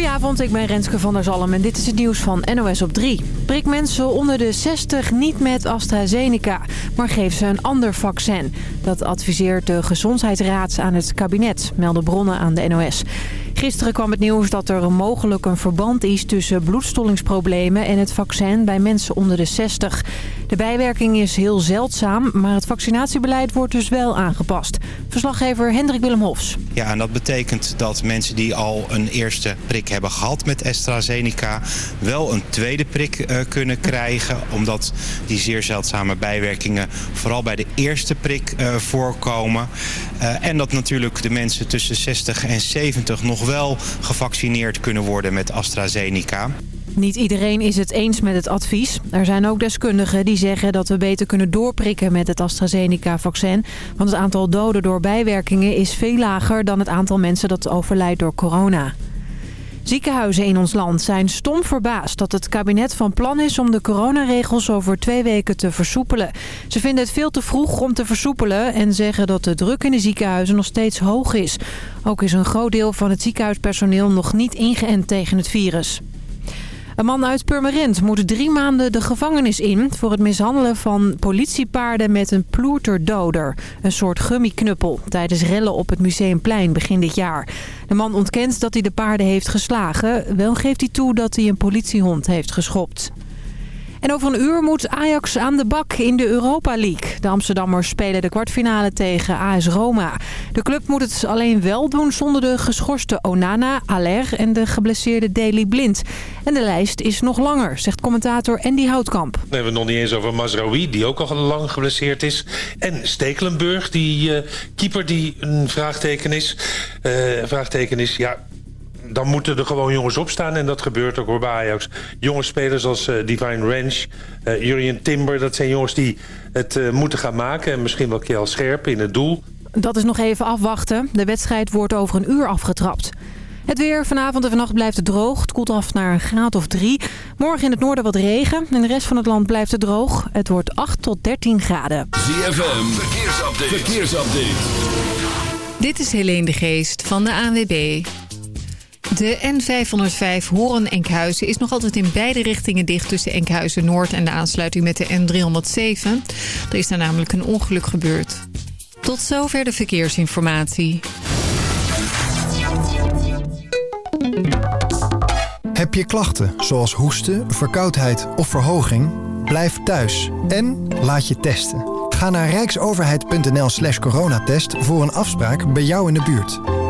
Goedenavond, ik ben Renske van der Zalm en dit is het nieuws van NOS op 3. Prik mensen onder de 60 niet met AstraZeneca, maar geef ze een ander vaccin. Dat adviseert de Gezondheidsraad aan het kabinet, melden bronnen aan de NOS. Gisteren kwam het nieuws dat er mogelijk een verband is tussen bloedstollingsproblemen en het vaccin bij mensen onder de 60. De bijwerking is heel zeldzaam, maar het vaccinatiebeleid wordt dus wel aangepast. Verslaggever Hendrik Willem Hofs. Ja, en dat betekent dat mensen die al een eerste prik hebben gehad met AstraZeneca... wel een tweede prik uh, kunnen krijgen, omdat die zeer zeldzame bijwerkingen vooral bij de eerste prik uh, voorkomen. Uh, en dat natuurlijk de mensen tussen 60 en 70 nog wel gevaccineerd kunnen worden met AstraZeneca. Niet iedereen is het eens met het advies. Er zijn ook deskundigen die zeggen dat we beter kunnen doorprikken met het AstraZeneca-vaccin. Want het aantal doden door bijwerkingen is veel lager dan het aantal mensen dat overlijdt door corona. Ziekenhuizen in ons land zijn stom verbaasd dat het kabinet van plan is om de coronaregels over twee weken te versoepelen. Ze vinden het veel te vroeg om te versoepelen en zeggen dat de druk in de ziekenhuizen nog steeds hoog is. Ook is een groot deel van het ziekenhuispersoneel nog niet ingeënt tegen het virus. Een man uit Purmerend moet drie maanden de gevangenis in... voor het mishandelen van politiepaarden met een ploerterdoder. Een soort gummiknuppel tijdens rellen op het Museumplein begin dit jaar. De man ontkent dat hij de paarden heeft geslagen. Wel geeft hij toe dat hij een politiehond heeft geschopt. En over een uur moet Ajax aan de bak in de Europa League. De Amsterdammers spelen de kwartfinale tegen AS Roma. De club moet het alleen wel doen zonder de geschorste Onana, Aller en de geblesseerde Daily Blind. En de lijst is nog langer, zegt commentator Andy Houtkamp. We hebben het nog niet eens over Mazraoui, die ook al lang geblesseerd is. En Stekelenburg, die uh, keeper die een vraagteken is. Uh, vraagteken is, ja, dan moeten er gewoon jongens opstaan. En dat gebeurt ook bij Ajax. Jonge spelers als uh, Divine Range, uh, Jurien Timber. Dat zijn jongens die het uh, moeten gaan maken. En misschien wel Kjell Scherp in het doel. Dat is nog even afwachten. De wedstrijd wordt over een uur afgetrapt. Het weer. Vanavond en vannacht blijft het droog. Het koelt af naar een graad of 3. Morgen in het noorden wat regen. In de rest van het land blijft het droog. Het wordt 8 tot 13 graden. ZFM. Verkeersupdate. Verkeersupdate. Dit is Helene de Geest van de ANWB. De N505 Horen-Enkhuizen is nog altijd in beide richtingen dicht... tussen Enkhuizen Noord en de aansluiting met de N307. Er is daar namelijk een ongeluk gebeurd. Tot zover de verkeersinformatie. Heb je klachten zoals hoesten, verkoudheid of verhoging? Blijf thuis en laat je testen. Ga naar rijksoverheid.nl slash coronatest voor een afspraak bij jou in de buurt.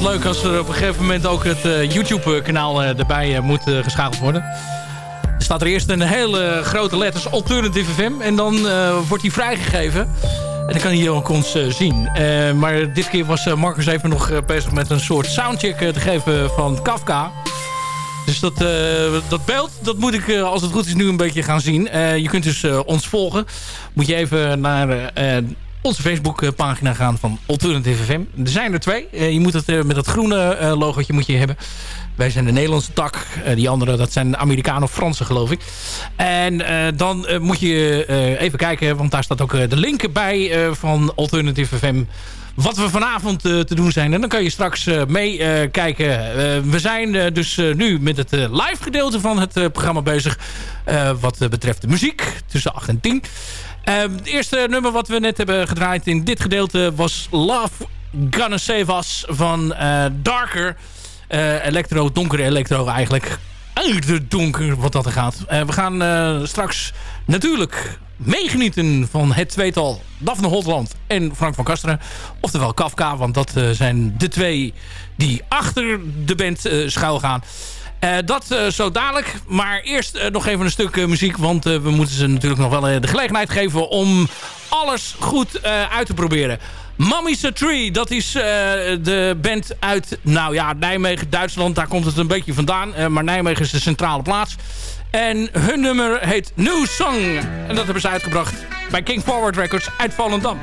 Leuk als er op een gegeven moment ook het uh, YouTube-kanaal uh, erbij uh, moet geschakeld worden. Er staat er eerst een hele grote letters Alternative FM en dan wordt hij vrijgegeven. En dan kan hij ook ons zien. maar dit keer was Marcus even nog bezig met een soort soundcheck te geven van Kafka. Dus dat, dat beeld, dat moet ik als het goed is nu een beetje gaan zien. je kunt dus ons volgen. Moet je even naar onze Facebookpagina gaan van Alternative FM. Er zijn er twee. Eh, je moet het eh, met dat groene uh, moet je hebben. Wij zijn de Nederlandse tak. die andere, dat zijn Amerikanen of Fransen, geloof ik. En dan moet je even kijken, want daar staat ook de link bij van Alternative FM wat we vanavond te doen zijn. En dan kan je straks meekijken. we zijn dus nu met het live gedeelte van het programma bezig. wat betreft de muziek tussen 8 en 10. Ehm, het eerste nummer wat we net hebben gedraaid in dit gedeelte was Love Gonna Save Us van uh, Darker. Uh, electro, donkere electro eigenlijk. Uit donker wat dat er gaat. Uh, we gaan straks natuurlijk meegenieten van het tweetal Daphne Holtland en Frank van Kasteren. Oftewel Kafka, want dat zijn de twee die achter de band schuil gaan. Uh, dat uh, zo dadelijk. Maar eerst uh, nog even een stuk muziek. Want we moeten ze natuurlijk nog wel de gelegenheid geven om alles goed uit te proberen. Mummy's a Tree, dat is de band uit nou ja, Nijmegen, Duitsland. Daar komt het een beetje vandaan. maar Nijmegen is de centrale plaats. En hun nummer heet New Song. En dat hebben ze uitgebracht bij King Forward Records uit Volendam.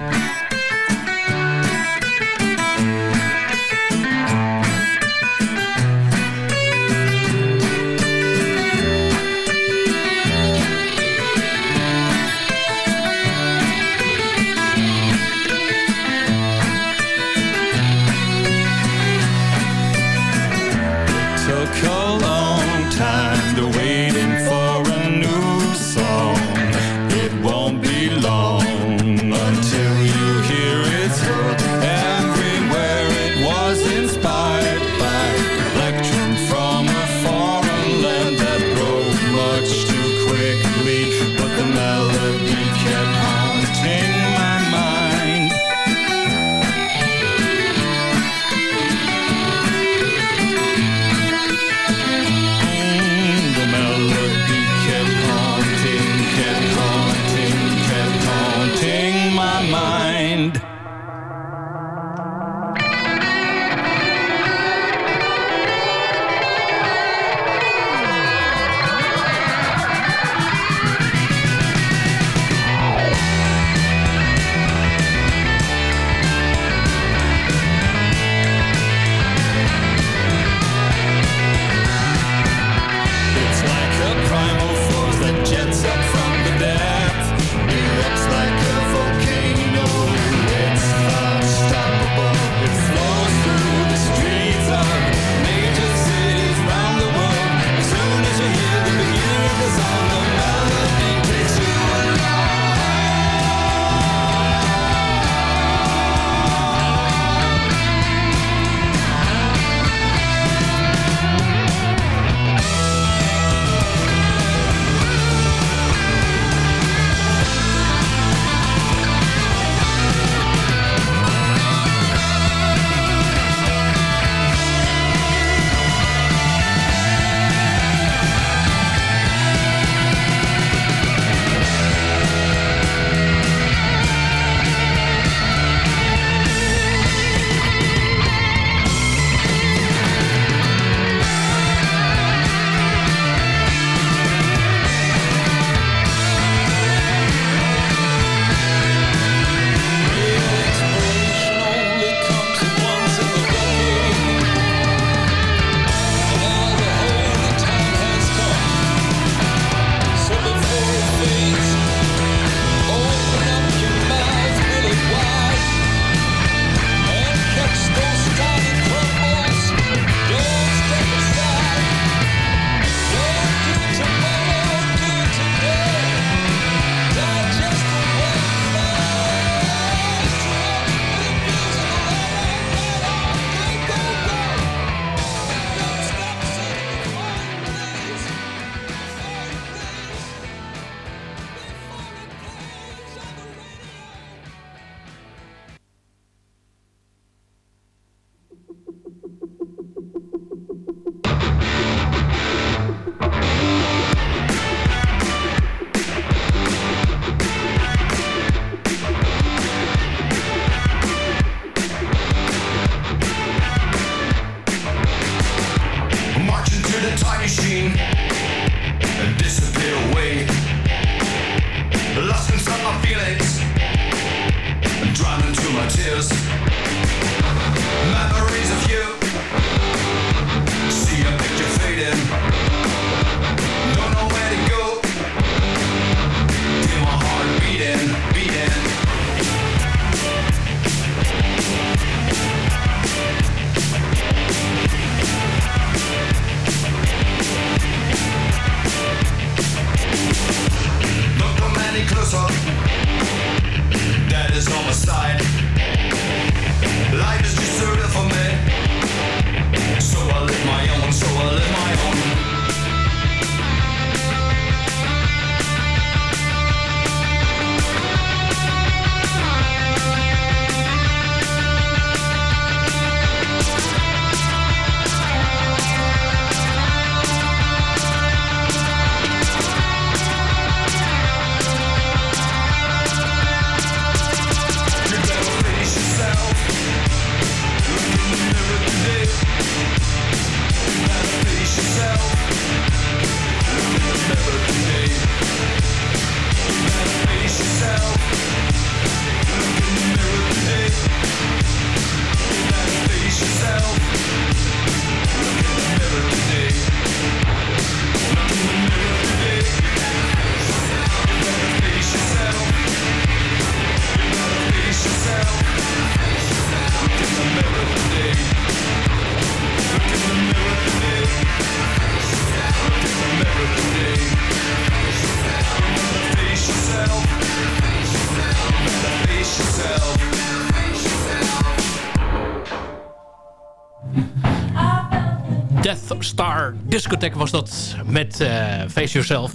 Star Discotheque was dat met eh, Face Yourself.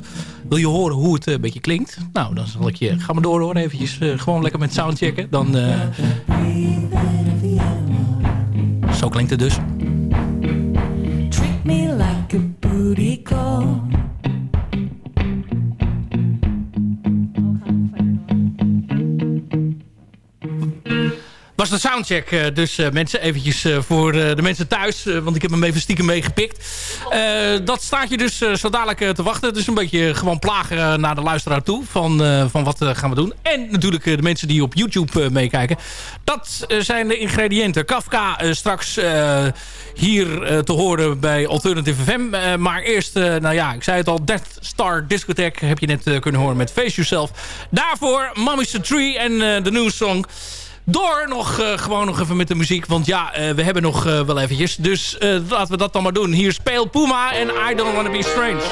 Wil je horen hoe het eh, een beetje klinkt? Nou, dan zal ik je... Ga maar door hoor, eventjes. eh, gewoon lekker met soundchecken. Dan... zo klinkt het dus. Me de soundcheck eh, dus eh, mensen eventjes eh, voor de mensen thuis. want ik heb hem even stiekem meegepikt. Dat staat je dus zo dadelijk te wachten. Dus een beetje gewoon plagen naar de luisteraar toe. Van, van wat gaan we doen. En natuurlijk de mensen die op YouTube meekijken. Dat zijn de ingrediënten. Kafka straks hier te horen bij Alternative FM. Maar eerst, nou ja, ik zei het al. Death Star Discotheque heb je net kunnen horen met Face Yourself. Daarvoor Mommy's a Tree en de nieuwe song door nog eh, gewoon nog even met de muziek. Want ja, eh, we hebben nog eh, wel eventjes. Dus laten we dat dan maar doen. Hier speelt Puma en I Don't Wanna Be Strange.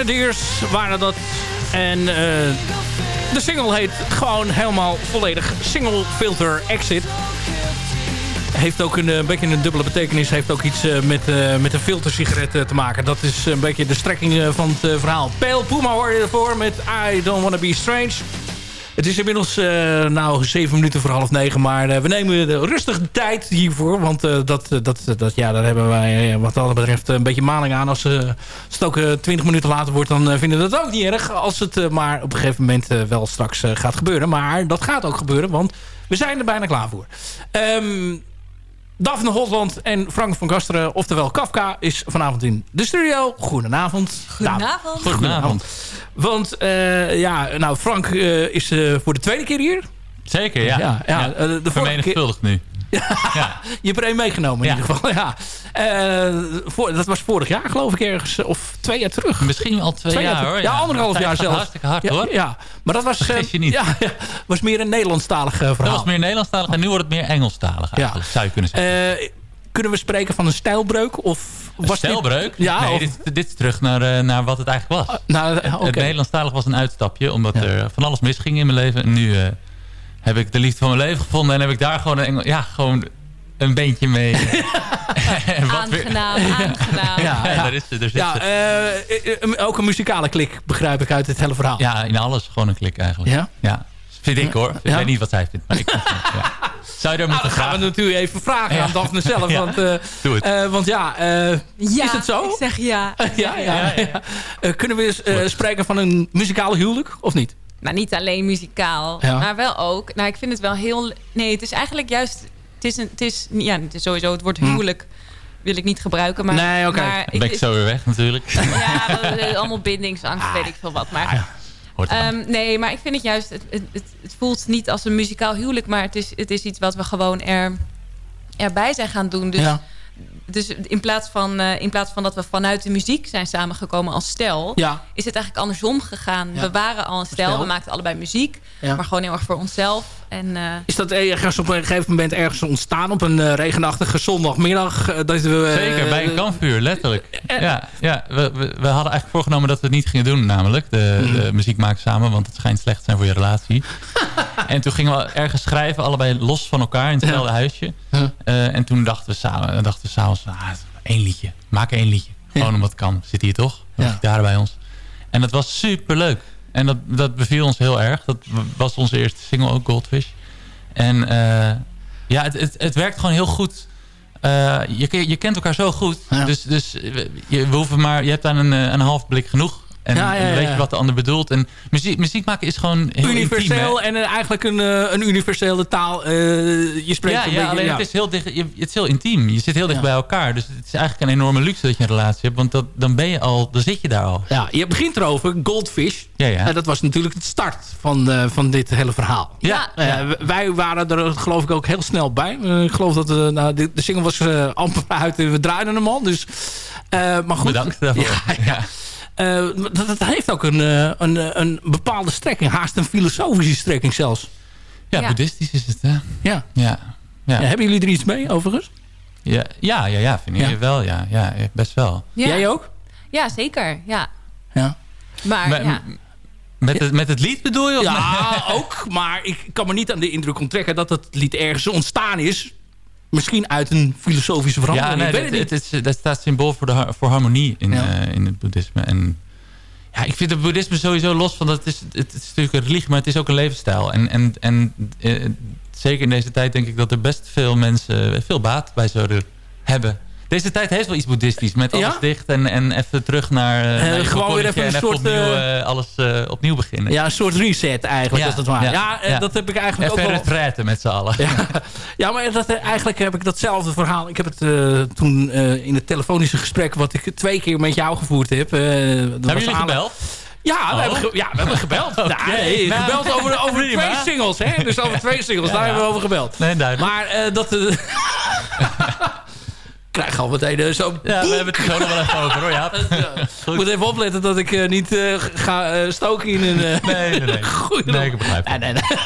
Grenadiers waren dat. En eh, de single heet gewoon helemaal volledig Single Filter Exit. Heeft ook een, eh, beetje een dubbele betekenis. Heeft ook iets eh, met, met een filtersigaret te maken. Dat is een beetje de strekking van het verhaal. Pale Puma hoor je ervoor met I Don't Wanna Be Strange. Het is inmiddels eh, nou zeven minuten voor half negen. Maar eh, we nemen de rustig tijd hiervoor. Want eh, dat, dat, dat, ja, daar hebben wij wat dat betreft een beetje maling aan. Als, het ook twintig minuten later wordt, dan vinden we dat ook niet erg. Als het maar op een gegeven moment wel straks gaat gebeuren. Maar dat gaat ook gebeuren, want we zijn er bijna klaar voor. Ehm Daphne Holland en Frank van Gasteren, oftewel Kafka, is vanavond in de studio. Goedenavond. Goedenavond. Goedenavond. Want uh, ja, nou Frank uh, is uh, voor de tweede keer hier. Zeker, ja. ja, ja. ja. de Vermenigvuldigd nu. ja. Je hebt er één meegenomen in ieder geval. Ja. Voor, dat was vorig jaar geloof ik ergens. Of twee jaar terug. Misschien al twee, twee jaar, jaar hoor. Ja, anderhalf jaar zelfs. Hartstikke hard hoor. Ja, maar dat was, je niet. Ja, was meer een Nederlandstalig verhaal. Dat was meer Nederlandstalig en nu wordt het meer Engelstalig eigenlijk, zou je kunnen zeggen. kunnen we spreken van een stijlbreuk? Of was een stijlbreuk? Dit, ja, nee, of... dit, dit, is terug naar, naar wat het eigenlijk was. Uh, nou, okay. Het Nederlandstalig was een uitstapje, omdat ja. er van alles misging in mijn leven. En nu uh, heb ik de liefde van mijn leven gevonden en heb ik daar gewoon een, Engel, ja, gewoon een beentje mee. aangenaam, aangenaam. Ja, ja, daar is, daar zit ja uh, ook een muzikale klik, begrijp ik uit het hele verhaal. Ja, in alles gewoon een klik eigenlijk. Ja? Ja. Vind ik hoor. Ik Ja? weet niet wat zij vindt, maar ik vind het, ja. Zou je daar Nou, moeten dan gaan we natuurlijk even vragen Ja. aan Daphne zelf. Ja. Want, eh, Doe het. eh, want ja, eh, Ja, is het zo? ik zeg ja. ja, ja, ja. Eh, kunnen we eens eh, spreken van een muzikaal huwelijk of niet? Nou, niet alleen muzikaal, Ja. maar wel ook. Nou, ik vind het wel heel... Nee, het is eigenlijk juist... Het is, een, het is, ja, het is sowieso het woord huwelijk wil ik niet gebruiken. Maar, Hm. Nee, oké. Dan ben ik ik- zo weer weg natuurlijk. Ja, dat is allemaal bindingsangst, weet ik veel wat. Maar, ehm, nee, maar ik vind het juist... Het, het, het, voelt niet als een muzikaal huwelijk... maar het is, het is iets wat we gewoon er, erbij zijn gaan doen. Dus, Ja. dus in, plaats van, eh, in plaats van dat we vanuit de muziek zijn samengekomen als stel... Ja. is het eigenlijk andersom gegaan. Ja. We waren al een stel, stel. we maakten allebei muziek... Ja. maar gewoon heel erg voor onszelf. En, eh, Is dat ergens op een gegeven moment ergens ontstaan op een eh, regenachtige zondagmiddag? eh, dat we, Zeker, bij een kampvuur, letterlijk. Ja, ja we, we, we hadden eigenlijk voorgenomen dat we het niet gingen doen, namelijk. De, Mhm. de muziek maken samen, want het schijnt slecht te zijn voor je relatie. en toen gingen we ergens schrijven, allebei los van elkaar in hetzelfde huisje. Ja. Eh, en toen dachten we samen, dachten we s'avonds, ah, één liedje. Maak één liedje. Gewoon omdat het kan. Zit hier toch? Ja. gitaar bij ons. En dat was super leuk. En dat, dat beviel ons heel erg. Dat was onze eerste single ook, Goldfish. En eh, ja, het, het, het werkt gewoon heel goed. Eh, je, je kent elkaar zo goed. Ja. Dus, dus je, we hoeven maar, je hebt aan een, eh, een half blik genoeg. En, Ja, ja, en weet je wat de ander bedoelt. En muziek, muziek maken is gewoon heel universeel intiem. en eh, eigenlijk een, eh, een universele taal. eh, je spreekt Ja, een ja beetje... alleen ja. Het, is heel dicht, je, het is heel intiem. Je zit heel dicht Ja. bij elkaar. Dus het is eigenlijk een enorme luxe dat je een relatie hebt. Want dat, dan ben je al, dan zit je daar al. Ja, je begint erover, Goldfish. Ja, ja. En dat was natuurlijk het start van, eh, van dit hele verhaal. Ja, Wij waren er geloof ik ook heel snel bij. Ik geloof dat eh, nou, de, de single was eh, amper uit en we draaiden hem al. Dus, eh, maar goed. Bedankt daarvoor. Ja, Eh, dat, dat heeft ook een, eh, een, eh, een bepaalde strekking. Haast een filosofische strekking zelfs. Ja, Ja. boeddhistisch is het, hè? Ja. Ja. Ja, Ja, hebben jullie er iets mee overigens? ja, ja, ja, ja vind ik Ja. wel. Ja, ja, best wel. ja. Jij ook? Ja, zeker. Ja. Ja. Maar Maar- ja. Met het, met het lied bedoel je? Of Ja, ook. Maar ik kan me niet aan de indruk onttrekken dat het lied ergens ontstaan is. Misschien uit een filosofische Ja, verandering. nee, ik weet dat, het niet. het is, dat staat symbool voor, de, voor harmonie in, Ja. eh, in het boeddhisme. En ja, ik vind het boeddhisme sowieso los van dat het is, het is natuurlijk een religie, maar het is ook een levensstijl. En, en, en eh, zeker in deze tijd denk ik dat er best veel mensen veel baat bij zouden hebben. Deze tijd heeft wel iets boeddhistisch. Met alles Ja? dicht en, en even terug naar, eh, naar je gewoon weer even een en soort, opnieuw, eh, eh, alles eh, opnieuw beginnen. Ja, een soort reset eigenlijk, Ja, als het ware. Ja, eh, dat heb ik eigenlijk Even ook wel... retraite met z'n allen. Ja, maar dat, eh, eigenlijk heb ik datzelfde verhaal. Ik heb het eh, toen eh, in het telefonische gesprek... wat ik twee keer met jou gevoerd heb... eh, Hebben jullie gebeld? Ja, we Oh. hebben, ge- ja, we hebben gebeld. Nou, nee, Nou, gebeld over, over prima. twee singles. Hè? Dus over twee singles, daar Ja. hebben we over gebeld. Nee. Maar eh, dat... eh, krijg al meteen eh, zo'n Ja, we hebben het er zo nog wel even over hoor, ja. Ik moet even opletten dat ik eh, niet eh, ga stoken in een... Nee, nee, nee. Nee, ik begrijp Nee, nee, nee.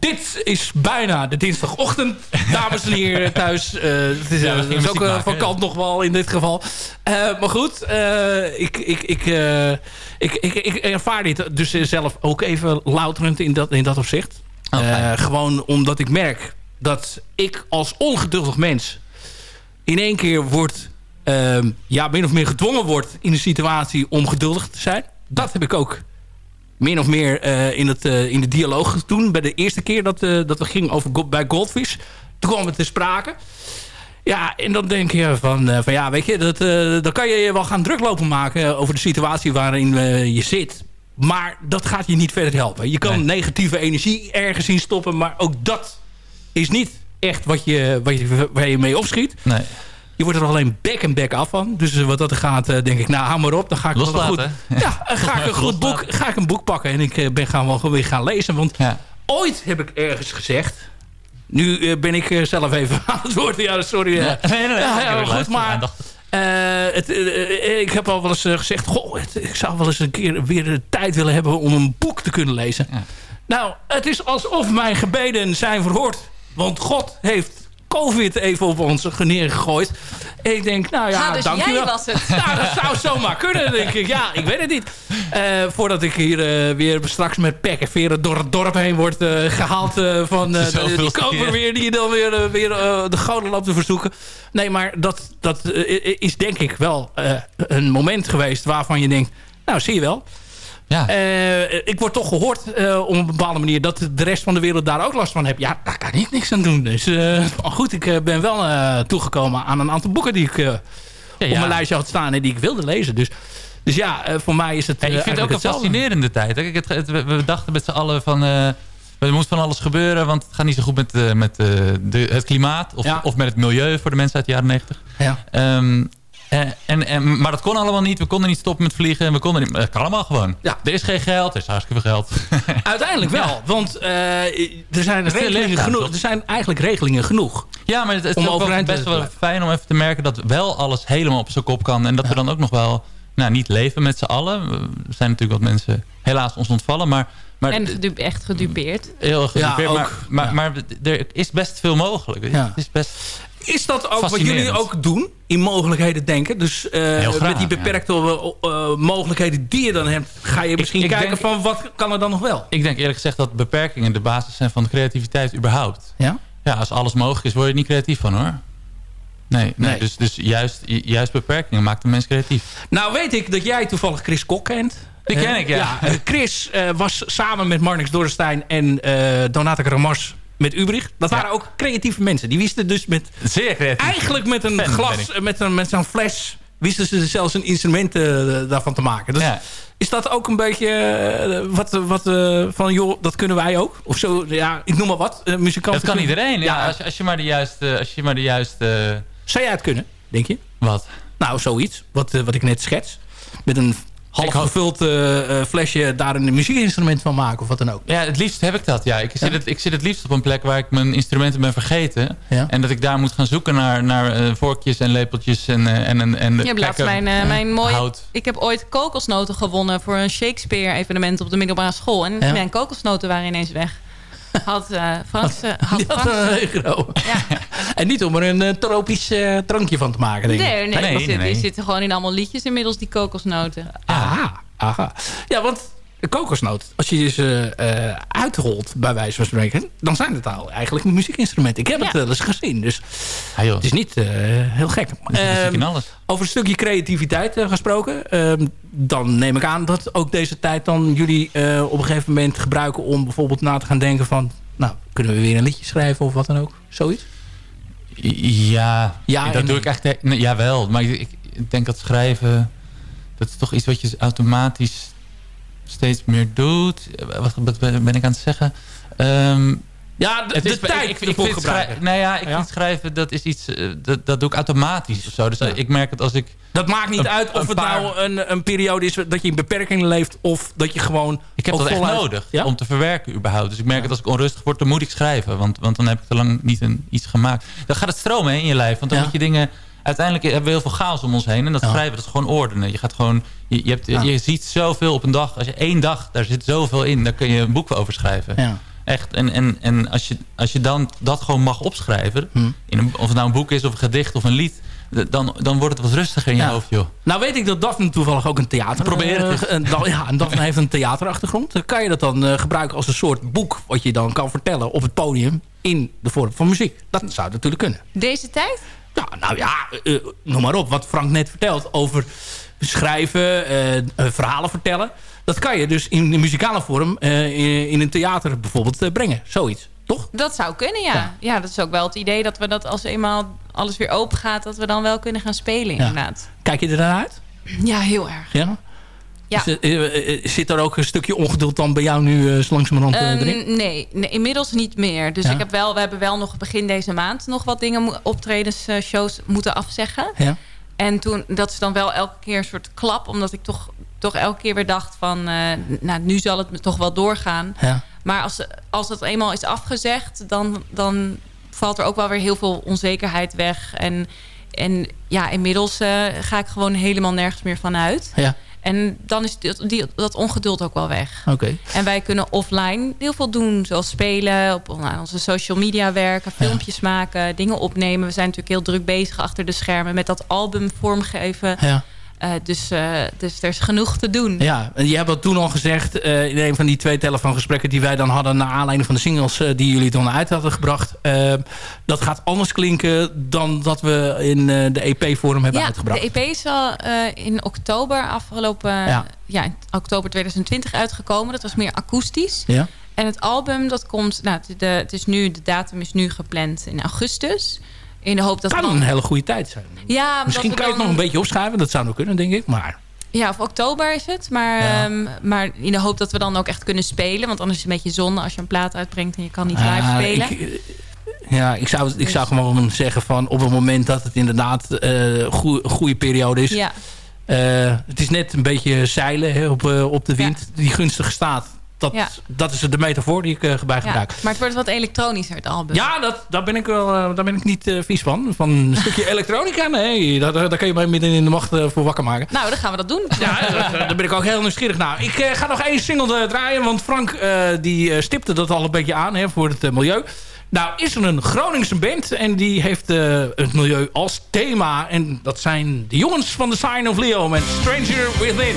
Dit is bijna de dinsdagochtend, dames en heren thuis. Het is, Ja, het ook maken, van kant nog wel in dit geval. Maar goed, ik, ik, ik, ik, ik, ik ervaar dit dus zelf ook even louterend in dat, in dat opzicht. Gewoon omdat ik merk dat ik als ongeduldig mens in één keer wordt, ehm, ja, min of meer gedwongen wordt in een situatie om geduldig te zijn. Dat heb ik ook min of meer eh, in, het, eh, in de dialoog toen. Bij de eerste keer dat, eh, dat we gingen over Go- bij Goldfish. Toen kwam het te sprake. Ja, en dan denk je van, van ja, weet je, dat, dan kan je je wel gaan druk lopen maken over de situatie waarin je zit. Maar dat gaat je niet verder helpen. Je kan Nee. negatieve energie ergens in stoppen, maar ook dat is niet echt wat je, wat je, waar je mee opschiet. Nee. Je wordt er alleen back en back af van. Dus eh, wat dat gaat, eh, denk ik, nou, hou maar op. Dan ga ik wel een goed, Loslaten. ja, dan ga ik een goed boek, ga ik een boek pakken en ik eh, ben gaan wel weer gaan lezen. Want Ja. ooit heb ik ergens gezegd. Nu eh, ben ik eh, zelf even aan het woord. Ja, sorry. eh. Nee, nee, nee. Ja, goed, maar eh, het, eh, eh, ik heb al wel eens eh, gezegd... Goh, het- ik zou wel eens een keer weer de tijd willen hebben om een boek te kunnen lezen. Ja. Nou, het is alsof mijn gebeden zijn verhoord. Want God heeft COVID even op ons neergegooid. En ik denk, nou ja, Ah, dus dankjewel. jij was het. Nou, dat zou zomaar kunnen, denk ik. Ja, ik weet het niet. Eh, voordat ik hier eh, weer straks met pek en veren door het dorp heen word eh, gehaald eh, van de, die koper weer die je dan weer, weer de goden loopt te verzoeken. Nee, maar dat, dat is denk ik wel eh, een moment geweest waarvan je denkt, nou zie je wel. Ja. Eh, ik word toch gehoord eh, op een bepaalde manier... dat de rest van de wereld daar ook last van heeft. Ja, daar kan ik niks aan doen. Dus maar goed, ik ben wel toegekomen aan een aantal boeken... die ik op mijn lijstje had staan en die ik wilde lezen. Dus, dus ja, voor mij is het ik vind het ook een fascinerende tijd. hè. Het, het- we, dachten met z'n allen van... er moet van alles gebeuren, want het gaat niet zo goed met, met de, het klimaat. Of, Ja. of met het milieu voor de mensen uit de jaren negentig. Ja. Ehm, eh, en, en, maar dat kon allemaal niet. We konden niet stoppen met vliegen. en We konden niet, het kan allemaal gewoon. Ja. Er is geen geld, er is hartstikke veel geld. Uiteindelijk wel, want eh, er, zijn regelingen genoeg, er zijn eigenlijk regelingen genoeg. Ja, maar het, het is ook wel best wel fijn om even te merken... dat wel alles helemaal op zijn kop kan. En dat we dan ook nog wel nou, niet leven met z'n allen. Er zijn natuurlijk wat mensen helaas ons ontvallen. Maar, maar En gedu- echt gedupeerd. heel erg Ja, gedupeerd, ook. maar, maar, Ja. maar er is best veel mogelijk. Ja. Het is best... Is dat ook wat jullie ook doen? In mogelijkheden denken? Dus eh, Heel graag, met die ja. beperkte eh, mogelijkheden die je dan hebt... ga je misschien ik kijken denk- van wat kan er dan nog wel? Ik denk eerlijk gezegd dat beperkingen de basis zijn van de creativiteit überhaupt. Ja? Ja, als alles mogelijk is, word je er niet creatief van hoor. Nee, nee. Nee. dus, dus juist, juist beperkingen maakt de mens creatief. Nou weet ik dat jij toevallig Chris Kok kent. Die ken ik, ja. eh, Chris eh, was samen met Marnix Dorrestein en eh Donata Ramars met Ubrich. Dat Ja. waren ook creatieve mensen. Die wisten dus met... Zeer creatief. Eigenlijk met een Fan glas, met, een, met zo'n fles... wisten ze zelfs een instrument daarvan te maken. Dus Ja. Is dat ook een beetje wat, wat van... joh, dat kunnen wij ook? Of zo, ja, ik noem maar wat. muzikanten Dat kan iedereen. Ja, Ja, als, je- als je maar de juiste... Als je maar de juiste Zou jij het kunnen, denk je? wat? Nou, zoiets. Wat, wat ik net schets. Met een half gevuld eh, eh, flesje daar een muziekinstrument van maken of wat dan ook. Ja, het liefst heb ik dat. Ja. Ik, zit het, ik zit het liefst op een plek waar ik mijn instrumenten ben vergeten. Ja. En dat ik daar moet gaan zoeken naar, naar eh, vorkjes en lepeltjes. En, eh, en, en, en Je hebt laatst mijn, eh, mijn mooie... hout. Ik heb ooit kokosnoten gewonnen voor een Shakespeare-evenement op de middelbare school. En Ja. mijn kokosnoten waren ineens weg. Had eh Frans... eh, had Frans egro. ja. En niet om er een eh, tropisch eh, drankje van te maken, denk ik. Nee, nee, Nee, die, nee, zitten- nee. die zitten gewoon in allemaal liedjes inmiddels, die kokosnoten. Aha, aha. Ja, want de kokosnoot, als je ze eh uitrolt, bij wijze van spreken... dan zijn het al eigenlijk muziekinstrumenten. Ik heb het Ja. wel eens gezien, dus Ja, joh. het is niet eh, heel gek. Dus Ehm. Over een stukje creativiteit eh, gesproken. ehm, dan neem ik aan dat ook deze tijd dan jullie eh, op een gegeven moment gebruiken... om bijvoorbeeld na te gaan denken van... nou, kunnen we weer een liedje schrijven of wat dan ook? Zoiets? Ja, Ja dat en doe ik echt... Nee, jawel, maar ik, ik denk dat schrijven... dat is toch iets wat je automatisch steeds meer doet. Wat, wat ben ik aan het zeggen? Ehm, Ja, de, het de is, tijd ik, ik, vind schrijven, nou ja, ik Ja. vind schrijven, dat is iets, eh, dat, dat doe ik automatisch of zo. Dus Ja. ik merk het als ik... Dat maakt niet Een- uit of een het paar- nou een, een periode is dat je in beperkingen leeft... of dat je gewoon Ik heb dat echt nodig Ja? om te verwerken überhaupt. Dus ik merk het als ik onrustig word, dan moet ik schrijven. Want, want dan heb ik te lang niet een, iets gemaakt. Dan gaat het stromen hè, in je lijf. Want dan Ja. moet je dingen... Uiteindelijk hebben we heel veel chaos om ons heen. En dat Ja. schrijven, dat is gewoon ordenen. Je gaat gewoon... Je, je, hebt, Ja. je ziet zoveel op een dag. Als je één dag, daar zit zoveel in. Daar kun je een boek over schrijven. Ja. Echt. En, en, en als, je, als je dan dat gewoon mag opschrijven... Hm. In een, of het nou een boek is of een gedicht of een lied... dan, dan wordt het wat rustiger in je Ja. hoofd, joh. Nou weet ik dat Daphne toevallig ook een theater... Probeer het eh, en ja, en Daphne heeft een theaterachtergrond. Dan kan je dat dan eh, gebruiken als een soort boek... wat je dan kan vertellen op het podium in de vorm van muziek. Dat zou natuurlijk kunnen. Deze tijd? Ja, nou ja, eh, eh, noem maar op. Wat Frank net vertelt over schrijven, eh, verhalen vertellen. Dat kan je dus in de muzikale vorm in, in een theater bijvoorbeeld brengen. Zoiets, toch? Dat zou kunnen, ja. Ja. ja. dat is ook wel het idee dat we dat als eenmaal alles weer open gaat... dat we dan wel kunnen gaan spelen, Ja. inderdaad. Kijk je er naar uit? Ja, heel erg. Ja? Ja. Eh, eh, zit er ook een stukje ongeduld dan bij jou nu uh, langzamerhand uh, erin? nee, nee, inmiddels niet meer. Dus Ja. ik heb wel, we hebben wel nog begin deze maand... nog wat dingen, optredens, shows moeten afzeggen. Ja. En toen, dat is dan wel elke keer een soort klap. Omdat ik toch, toch elke keer weer dacht van... nou, nu zal het toch wel doorgaan. Ja. Maar als, als het eenmaal is afgezegd... Dan, dan valt er ook wel weer heel veel onzekerheid weg. En, en ja, inmiddels ga ik gewoon helemaal nergens meer van uit. Ja. En dan is die, die, dat ongeduld ook wel weg. Oké. En wij kunnen offline heel veel doen. Zoals spelen, op nou, onze social media werken, filmpjes maken, dingen opnemen. We zijn natuurlijk heel druk bezig achter de schermen met dat album vormgeven. Ja. Eh, dus, eh, dus er is genoeg te doen. Ja, en je hebt dat toen al gezegd eh, in een van die twee telefoongesprekken die wij dan hadden... naar aanleiding van de singles die jullie dan uit hadden gebracht. Dat gaat anders klinken dan dat we in de EP-vorm hebben ja, uitgebracht. de EP is al in oktober afgelopen... Ja. Ja. in oktober 2020 uitgekomen. Dat was meer akoestisch. Ja? En het album, dat komt... Nou, de, het is nu, de datum is nu gepland in augustus. In de hoop dat kan een hele goede tijd zijn. Ja, Misschien kan je het nog een beetje opschuiven. Dat zou nog kunnen, denk ik. Maar Ja, of oktober is het. Maar, Ja. ehm, maar in de hoop dat we dan ook echt kunnen spelen. Want anders is het een beetje zonde als je een plaat uitbrengt en je kan niet live Ah, spelen. ik- ja, ik zou, ik zou gewoon zeggen van op het moment dat het inderdaad eh, goe- een goede periode is. Ja. Eh, het is net een beetje zeilen hè, op, eh, op de wind. Die gunstige staat. Dat, Ja. dat is de metafoor die ik eh, bij Ja, gebruik. maar het wordt wat elektronischer, het album. Ja, dat, daar, ben ik wel, eh, daar ben ik niet eh, vies van. Van een stukje elektronica, nee. Daar, kun je mij midden in de macht voor wakker maken. Nou, dan gaan we dat doen. Ja, daar, ben ik ook heel nieuwsgierig naar. Ik eh, ga nog één single draaien, want Frank die stipte dat al een beetje aan hè, voor het milieu. Nou is er een Groningse band en die heeft het milieu als thema. En dat zijn de jongens van The Sign of Leo met Stranger Within.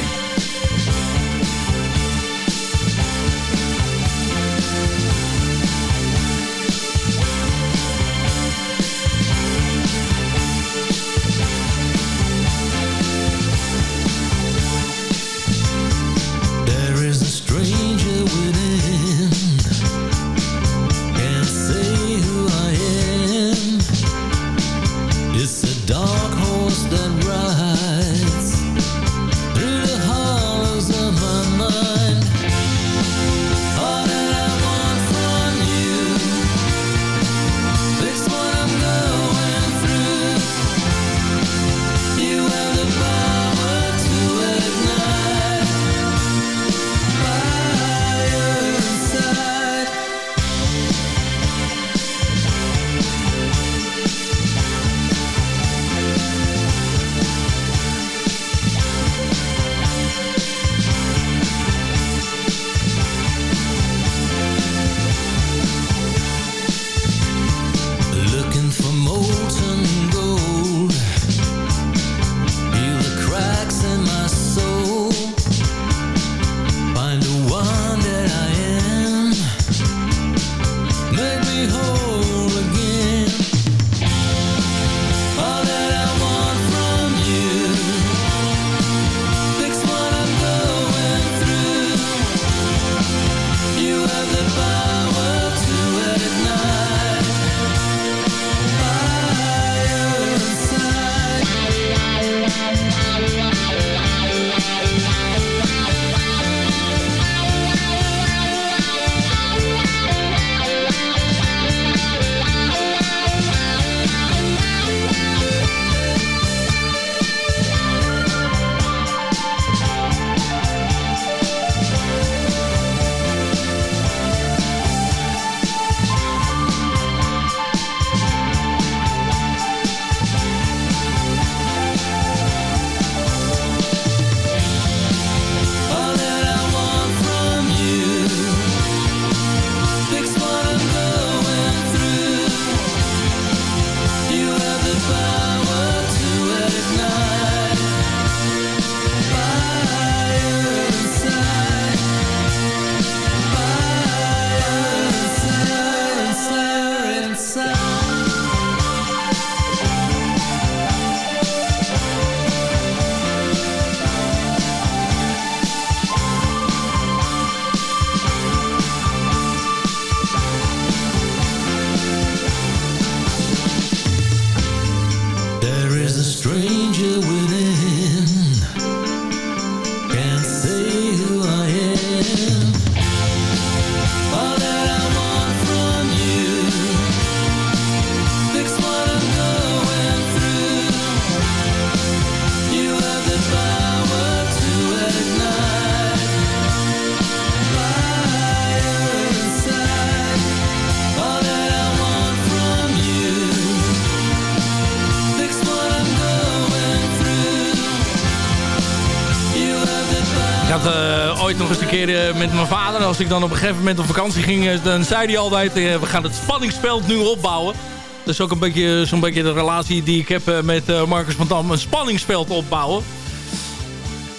Eh, met mijn vader, als ik dan op een gegeven moment op vakantie ging, eh, dan zei hij altijd, eh, we gaan het spanningsveld nu opbouwen. Dat is ook een beetje zo'n beetje de relatie die ik heb met Marcus van Dam, een spanningsveld opbouwen.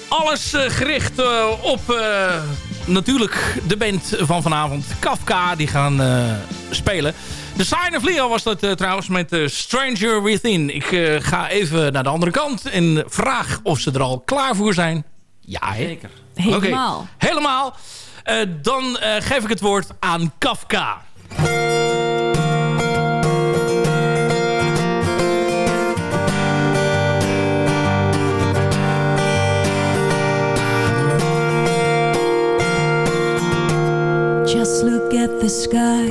alles gericht op natuurlijk de band van vanavond. Kafka, die gaan spelen. De Sign of Leo was dat trouwens met Stranger Within. Ik ga even naar de andere kant en vraag of ze er al klaar voor zijn. Ja, hè? Zeker. Helemaal. Oké, Helemaal. Eh, dan eh, geef ik het woord aan Kafka. Just look at the sky.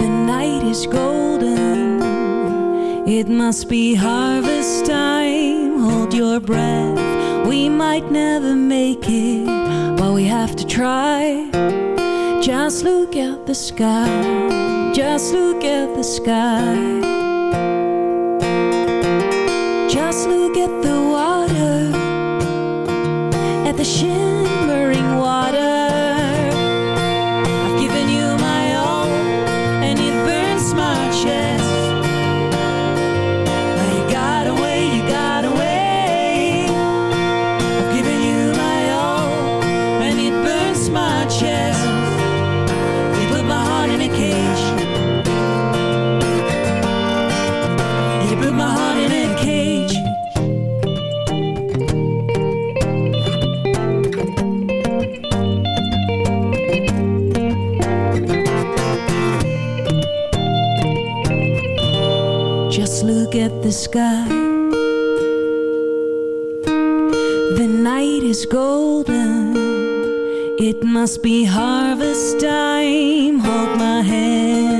The night is golden. It must be harvest time. Your breath. We might never make it, but we have to try. Just look at the sky. Just look at the sky. Just look at the water at the shimmering the sky. The night is golden. It must be harvest time. Hold my hand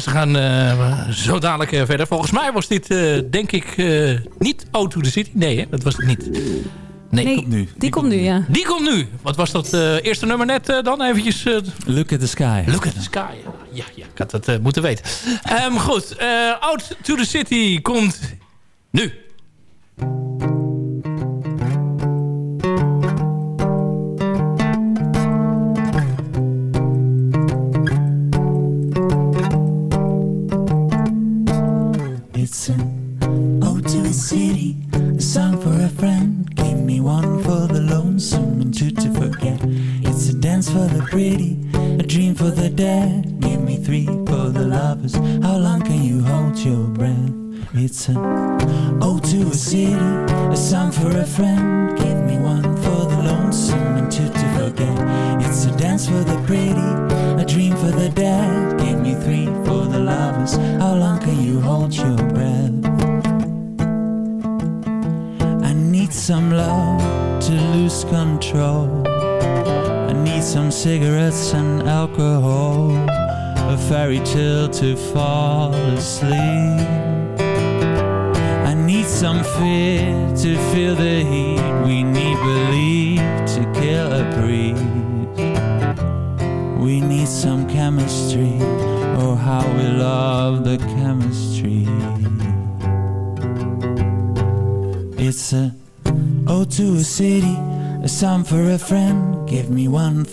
ze gaan eh, zo dadelijk eh, verder. Volgens mij was dit, eh, denk ik, eh, niet O to the City. Nee, hè? dat was het niet. Nee, Nee, komt nu. Die komt nu, ja. Die komt nu. Wat was dat eh, eerste nummer net eh, dan? Eventjes... eh, Look at the sky. Look at the sky. Ja, ja ik had dat eh, moeten weten. Ehm, goed, eh, Out to the City komt nu. To forget. It's a dance for the pretty, a dream for the dead. Give me three for the lovers. How long can you hold your breath? It's an ode to a city, a song for a friend.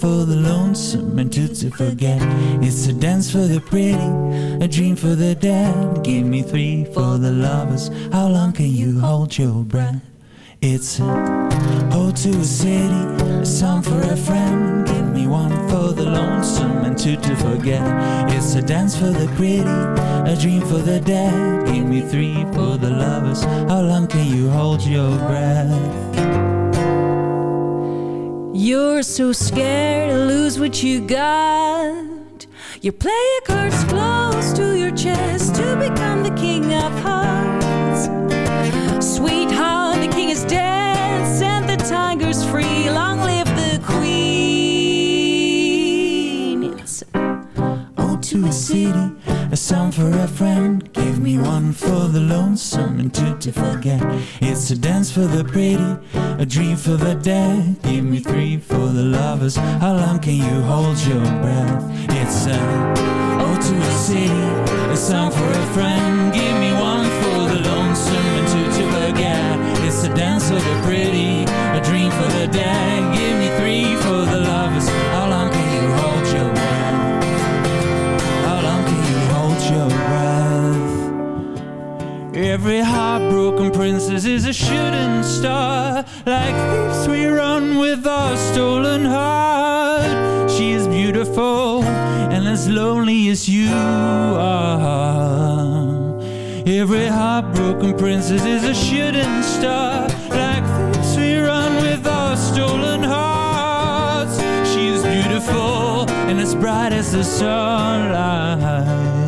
For the lonesome and two to forget. It's a dance for the pretty, a dream for the dead. Give me three for the lovers. How long can you hold your breath? It's a ode to a city, a song for a friend. Give me one for the lonesome and two to forget. It's a dance for the pretty, a dream for the dead. Give me three for the lovers. How long can you hold your breath? You're so scared to lose what you got. You play your cards close to your chest to become the king of hearts. Sweetheart, the king is dead. Set the tigers free. Long live the queen. It's Ode to a city, a song for a friend. Give me one for the lonesome and two to forget. It's a dance for the pretty, a dream for the dead. Give me three for the lovers. How long can you hold your breath? It's a ode to a city, a song for a friend. Give me one for the lonesome and two to forget. It's a dance for the pretty, a dream for the dead. Give me three for the Every heartbroken princess is a shooting star. Like thieves, we run with our stolen heart. She is beautiful and as lonely as you are. Every heartbroken princess is a shooting star. Like thieves, we run with our stolen hearts. She is beautiful and as bright as the sunlight.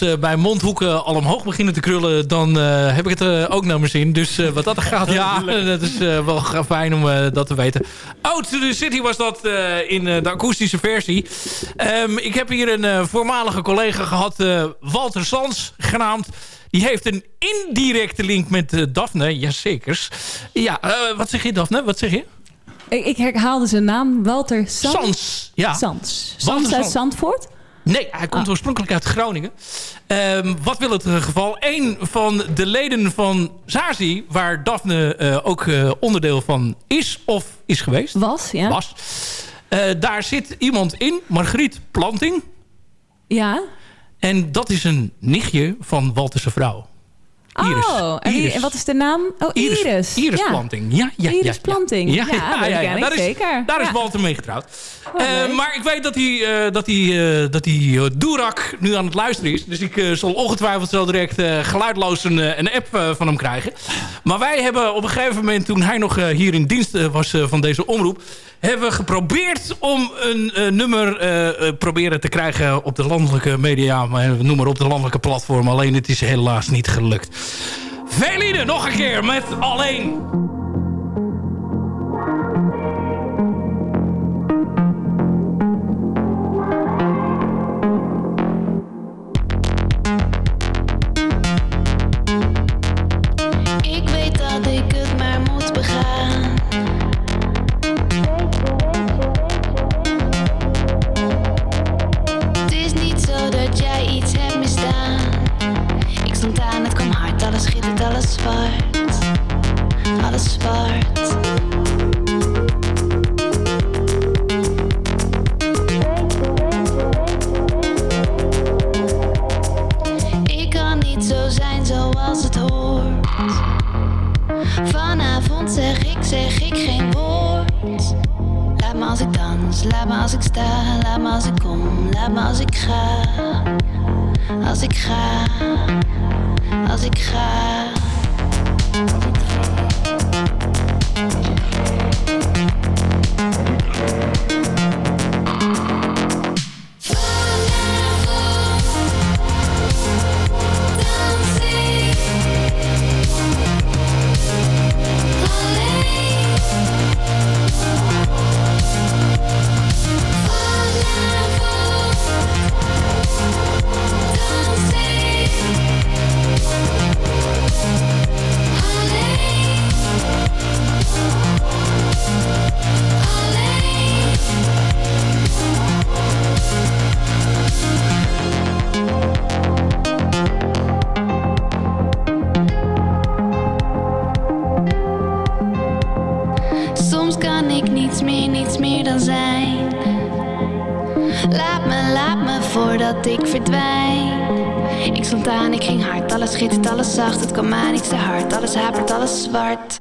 Als eh, mijn mondhoeken al omhoog beginnen te krullen... dan eh, heb ik het eh, ook naar mijn zin. Dus eh, wat dat er gaat, ja, dat is eh, wel fijn om eh, dat te weten. Out to the City was dat eh, in de akoestische versie. Ehm, ik heb hier een eh, voormalige collega gehad, eh, Walter Sans genaamd. Die heeft een indirecte link met eh, Daphne, jazekers. Ja, eh, wat zeg je Daphne? Wat zeg je? Ik, ik herhaalde zijn naam, Walter Sans. Sans, ja. Sans. Walter Sans uit Sans. Zandvoort? Nee, hij komt oorspronkelijk uit Groningen. Ehm, wat wil het geval? Een van de leden van Zazie, waar Daphne eh, ook eh, onderdeel van is of is geweest. Was, ja. Was. Eh, daar zit iemand in, Margriet Planting. Ja. En dat is een nichtje van Walterse vrouw. Iris. Oh, en, Iris. en wat is de naam? Oh, Iris. Iris. Iris ja. Planting. Ja, ja, Iris ja, ja. Planting. Ja, Daar is, zeker. Daar is. Walter mee getrouwd. Eh, maar ik weet dat hij, eh, dat hij, eh, dat hij Doerak nu aan het luisteren is. Dus ik zal ongetwijfeld zo direct geluidloos een, een app van hem krijgen. Maar wij hebben op een gegeven moment, toen hij nog hier in dienst was van deze omroep... hebben we geprobeerd om een nummer proberen te krijgen op de landelijke media. Maar, noem maar op de landelijke platform. Alleen het is helaas niet gelukt. Velide, nog een keer met Alleen. Voordat ik verdwijn. Ik stond aan, ik ging hard, alles schittert, alles zacht. Het kwam aan, ik te hard, alles hapert, alles zwart.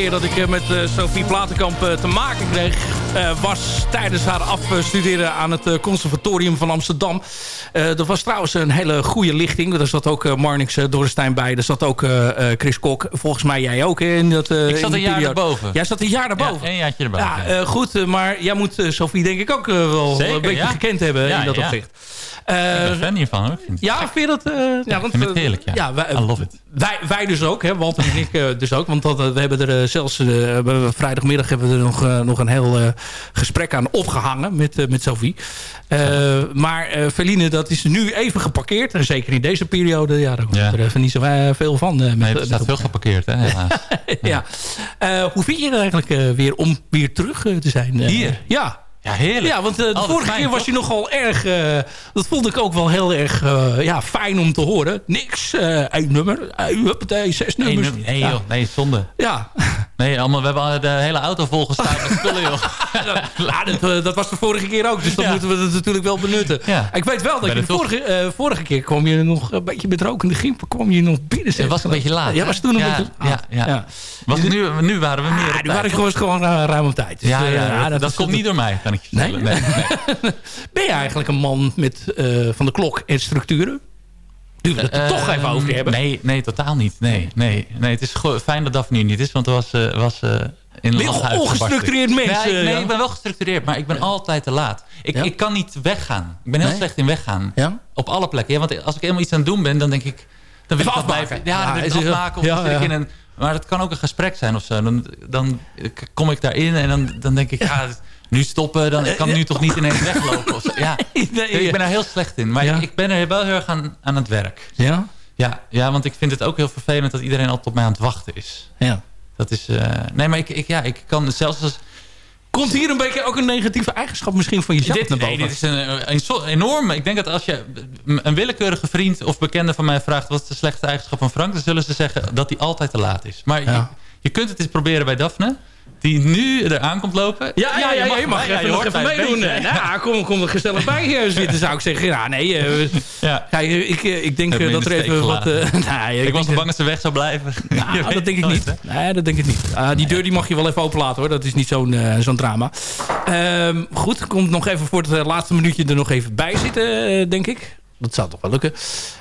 Keer dat ik eh, met eh, Sophie Platenkamp eh, te maken kreeg... was tijdens haar afstuderen aan het Conservatorium van Amsterdam. Dat was trouwens een hele goede lichting. Daar zat ook Marnix uh, Dorrestein bij. Er zat ook Chris Kok. Volgens mij jij ook. In dat, Ik zat een jaar erboven. Jij zat een jaar erboven. Ja, een jaartje erboven. Ja, goed. maar jij moet Sophie denk ik ook wel Zeker, een beetje ja. gekend hebben Ja, in dat ja. opzicht. ik ben fan hiervan hoor. Ik vind het ja, vind je dat... eh, ja, ik vind het eh, heerlijk, ja. wij, I love it. Wij, wij dus ook, hè, Walter en ik eh, dus ook. Want dat, eh, we hebben er eh, zelfs vrijdagmiddag hebben we er nog, nog een heel gesprek aan opgehangen met, met Sophie. Maar eh Feline, dat is nu even geparkeerd. En zeker in deze periode, ja, daar komt Ja. er even niet zo veel van. met, Nee, met staat veel geparkeerd hè, helaas. ja. Eh, hoe vind je het eigenlijk weer om weer terug te zijn? Hier? Ja. Ja, heerlijk. Ja, want eh, de Altijd vorige fijn, keer was toch? je nogal erg... eh, dat vond ik ook wel heel erg eh, ja, fijn om te horen. Niks, één nummer, huppatee, zes nummers. nee, ja. joh, nee, zonde. Ja. Nee, allemaal, we hebben de hele auto volgestaan met spullen, joh. Ja, dat, eh, dat was de vorige keer ook, dus dan Ja. moeten we het natuurlijk wel benutten. Ja. Ik weet wel dat je de vorige, vorige keer kwam je nog een beetje met rokende gimpen, kwam je nog binnen. Het was een beetje laat. Ja, was toen een beetje Ja, ja. Was nu, nu waren we meer Ah, nu waren toch? gewoon, gewoon ruim op tijd. Dus, Ja, ja, dat, dat komt niet door mij, kan ik je Nee? vertellen. Nee, nee. Ben je eigenlijk een man met, eh, van de klok en structuren? Nu we het er toch even over hebben. Nee, nee, totaal niet. Nee, nee, nee. Het is fijn dat Daphne niet is, want er was, eh, was eh, in een ongestructureerd gebarsten. mens, Nee, ik- nee ik ben wel gestructureerd, maar ik ben altijd te laat. Ik, Ja? ik kan niet weggaan. Ik ben heel Nee? slecht in weggaan. Ja? Op alle plekken. Want als ik eenmaal iets aan het doen ben, dan denk ik... Dan wil ik dat afmaken. blijven. Ja, dan wil ik afmaken. Of ja, dan zit ik ja. in een... Maar het kan ook een gesprek zijn of zo. Dan, dan kom ik daarin en dan, dan denk ik... Ja, nu stoppen, dan ik kan nu toch niet ineens weglopen. Of zo. Ja, ik ben daar heel slecht in. Maar ik, ik ben er wel heel erg aan, aan het werk. Ja? Ja, ja, want ik vind het ook heel vervelend dat iedereen altijd op mij aan het wachten is. Ja. Dat is... eh, nee, maar ik, ik, ja, ik kan zelfs als... Komt hier een beetje ook een negatieve eigenschap misschien van jezelf Dit, naar nee, boven? dit is een, een, enorm... Ik denk dat als je een willekeurige vriend of bekende van mij vraagt... wat is de slechtste eigenschap van Frank... dan zullen ze zeggen dat hij altijd te laat is. Maar je, je kunt het eens proberen bij Daphne... die nu eraan komt lopen. Ja, ja, ja, je mag, even, je even meedoen. Nou, ja, kom, kom er gezellig bij eh, zitten, zou ik zeggen. Ja, nee, eh, Ja. kijk, ik, eh, ik denk Heb eh, me in dat er even wat... nou, ja, ik was denk bang dat ze weg zou blijven. Nou, dat denk ik niet. Nee, dat denk ik niet. Ah, die deur die mag je wel even openlaten hoor. Dat is niet zo'n zo'n drama. Ehm, goed, komt nog even voor het laatste minuutje er nog even bij zitten, denk ik. Dat zou toch wel lukken.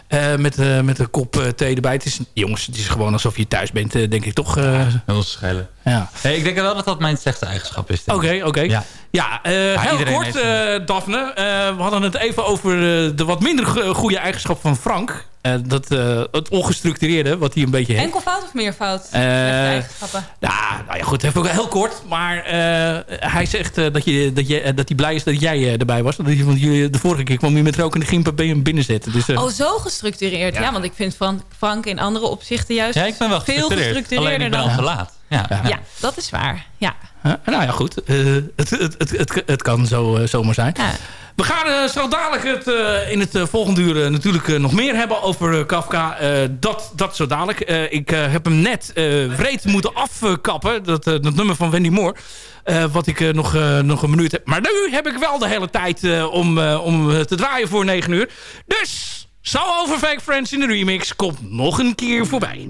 Eh, met, eh, met een kop eh, thee erbij. Het is, jongens, het is gewoon alsof je thuis bent, denk ik toch. eh. Heel schelen. ja. Hey, ik denk wel dat dat mijn slechtste eigenschap is. Oké, oké. Ja. Ja, eh, heel kort, heeft eh Daphne. Eh, we hadden het even over de wat minder go- goede eigenschap van Frank. Eh, dat, eh, het ongestructureerde, wat hij een beetje heeft. Enkelvoud of meervoud? Eh, Slechte eigenschappen. Ja, nou ja, goed, even ook heel kort. Maar eh, hij zegt eh, dat, je, dat, je, dat hij blij is dat jij erbij was. Dat je, want jullie, de vorige keer kwam je met rokende gimpen bij hem binnenzetten. Dus, eh, Oh, zo gestructureerd. Ja. want ik vind Frank, Frank in andere opzichten juist Ja, ik ben wel veel gestructureerd. gestructureerder Alleen ik ben dan... al laat. Ja, ja. Ja, dat is waar. Ja. nou ja, goed. eh, het, het, het, het, het kan zo, zomaar zijn. We gaan eh, zo dadelijk het, eh, in het eh, volgende uur eh, natuurlijk eh, nog meer hebben over eh, Kafka. Eh, dat, dat zo dadelijk. Eh, ik eh, heb hem net eh wreed moeten afkappen. Dat, eh, dat nummer van Wendy Moore. Eh, wat ik eh, nog, eh, nog een minuut heb. Maar nu heb ik wel de hele tijd eh, om, eh, om eh, te draaien voor 9 uur. Dus, zo over Fake Friends in de remix komt nog een keer voorbij.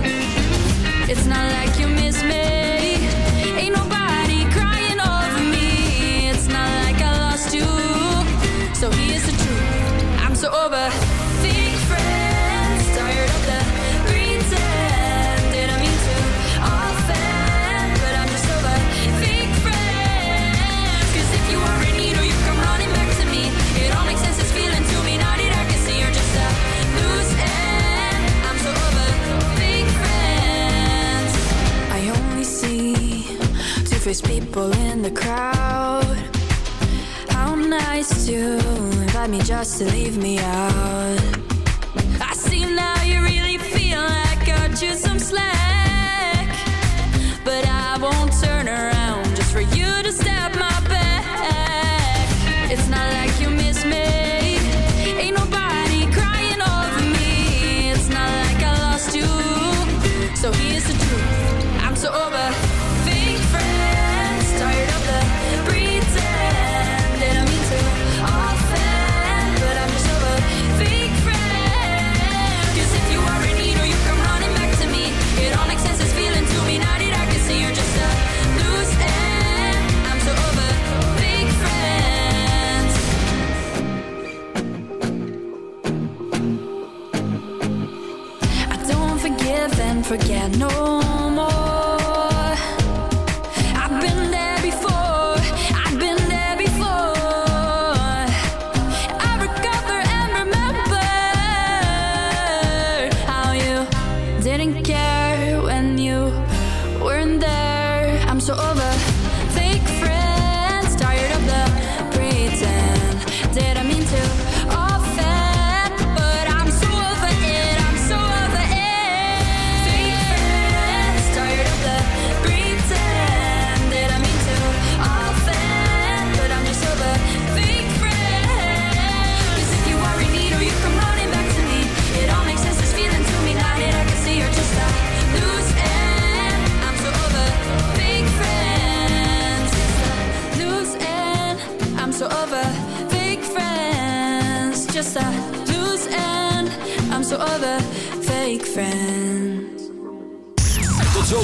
Two-faced people in the crowd. How nice to invite me just to leave me out. I see now you really feel like I cut you some slack. But I won't turn around just for you to stab my back. It's not like you miss me. Ain't nobody forget no